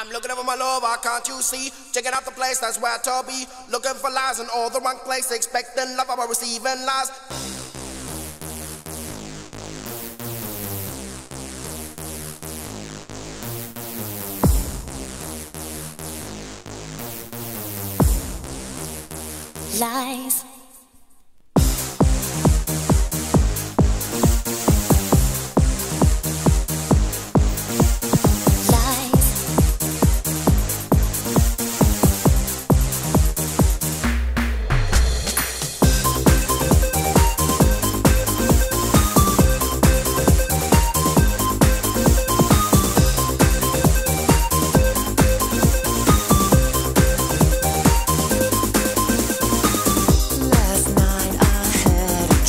I'm looking for my lover, can't you see? Checking out the place, that's where to be. Looking for lies in all the wrong place, expecting love, but receiving lies. Lies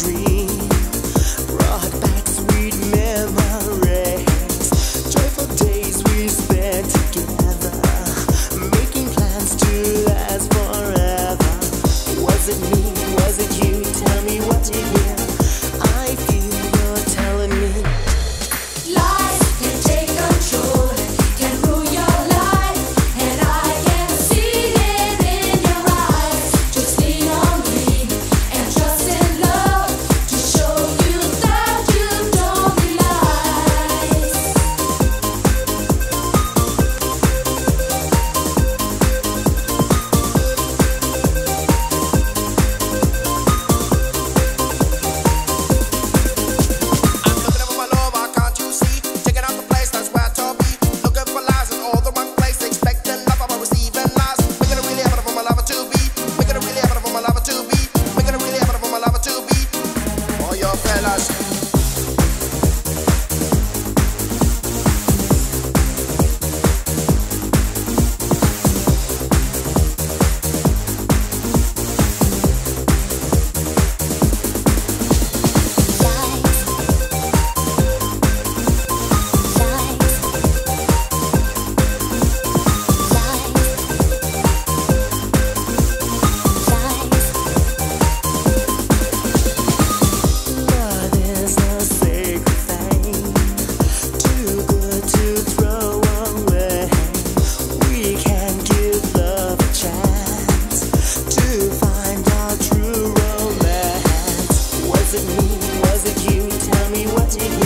dream. Was it me? Was it you? Tell me what you